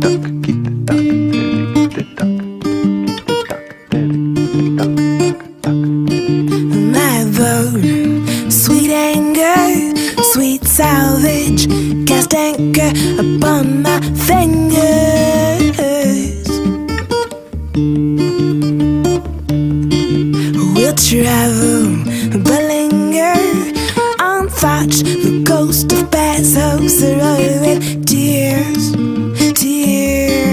Duck. Cast anchor upon my fingers. We'll travel, but linger on thoughts. The ghost of past hopes are with tears, teardrops.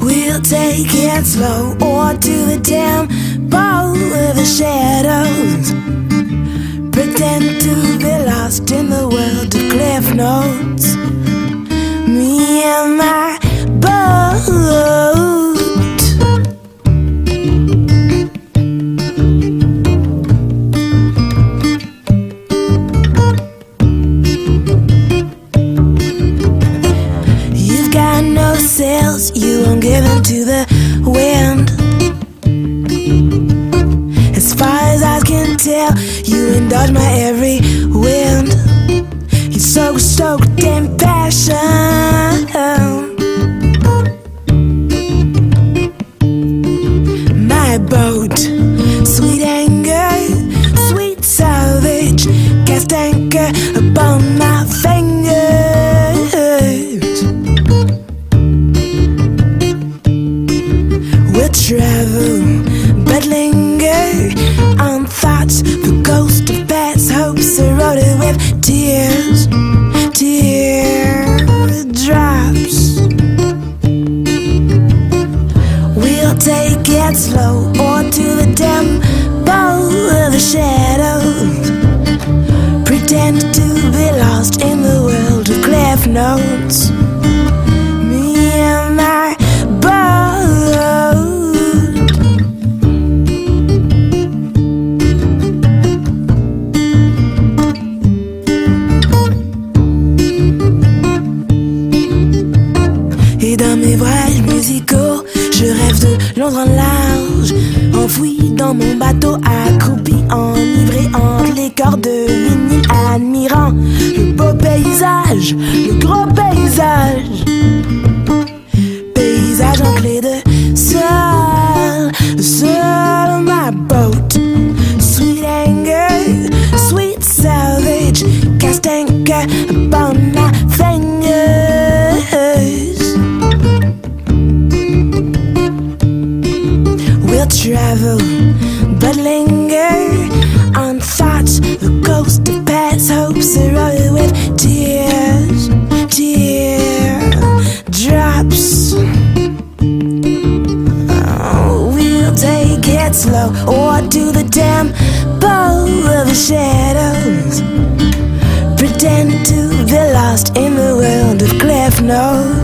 We'll take it slow or to the temple of the shadows. Cliff notes. Me and my boat. You've got no sails, you won't give in to the wind. As far as I can tell, you indulge my every slow or to the temple of the shadows. Pretend to be lost in the world of cliff notes. Me and my boat. Et dans mes voyages musicaux, je rêve de Londres en large, enfoui dans mon bateau, accroupi, enivré entre les cordes de admirant le beau paysage, le gros paysage. Paysage en clé de sol, sol my boat. Sweet anger, sweet salvage, cast anchor upon my. Travel, but linger on thoughts. The ghost of past hopes eroded with tears, teardrops. Oh, we'll take it slow or to the temple of the shadows. Pretend to be lost in the world of cliff notes.